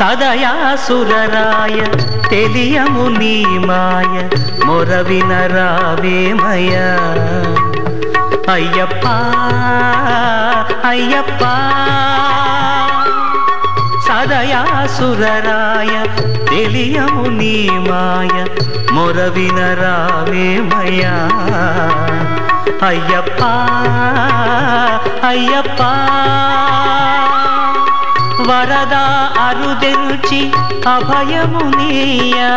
సదయాసురరాయ తెలియము నీ మాయ మొరవిన రావేమయ అయ్యప్ప అయ్యప్ప. సదయాసురరాయ తెలియము నీ మాయ మొరవిన రావేమయ అయ్యప్ప అయ్యప్ప. వరదా అరుదెంచి అభయము నీయ.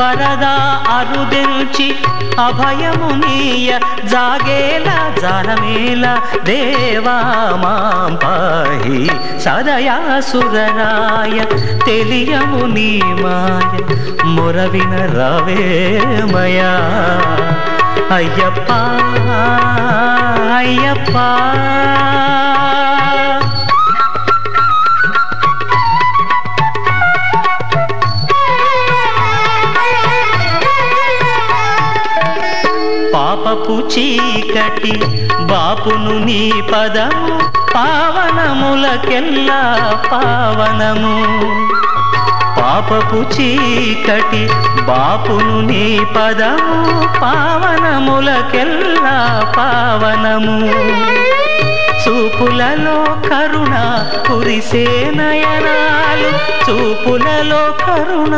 వరదా అరుదెంచి అభయము నీయ. జాగేల జానమేల దేవా మాం పాహి సదయాసురరాయ. తెలియము నీ మాయ మొరవిన రవేమయా అయ్యప్ప అయ్యప్ప. పాపపు చీకటి బాపును నీ పదము పావనములకెల్లా పావనము. పాపపు చీకటి బాపును నీ పదము పావనములకెల్లా పావనము. చూపులలో కరుణ కురిసే నయనాలు. చూపులలో కరుణ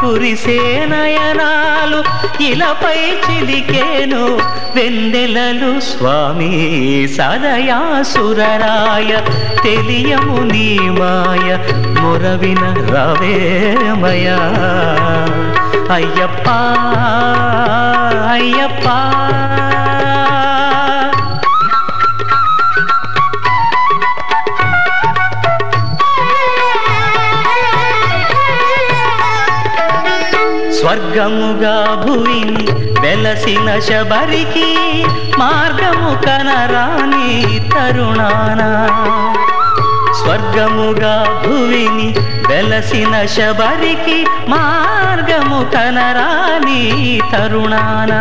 కురిసే నయనాలు. ఇలపై చిలికేను వెందెలలు స్వామి సదయాసురరాయ. తెలియము నీ మాయ మురవిన రవేమయా అయ్యప్ప అయ్యప్ప. స్వర్గముగా భూమిని వెలసిన శబరికి మార్గము కనరాని తరుణాన. స్వర్గముగా భువిని వెలసిన శబరికి మార్గము కనరాని తరుణాన.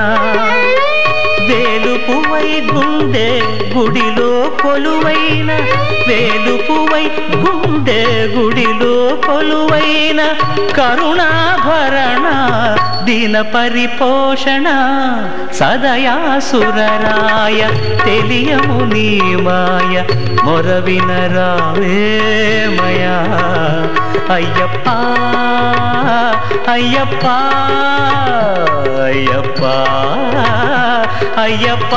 వేలుపువై గుండె గుడిలో కొలువైన వేలుపువై గుండె గుడిలో కొలువైన కరుణాభరణ దీన పరిపోషణ సదయాసురరాయ తెలియము నీ మాయ మొరవిన రావేమయా అయ్యప్ప అయ్యప్ప అయ్యప్ప అయ్యప్ప.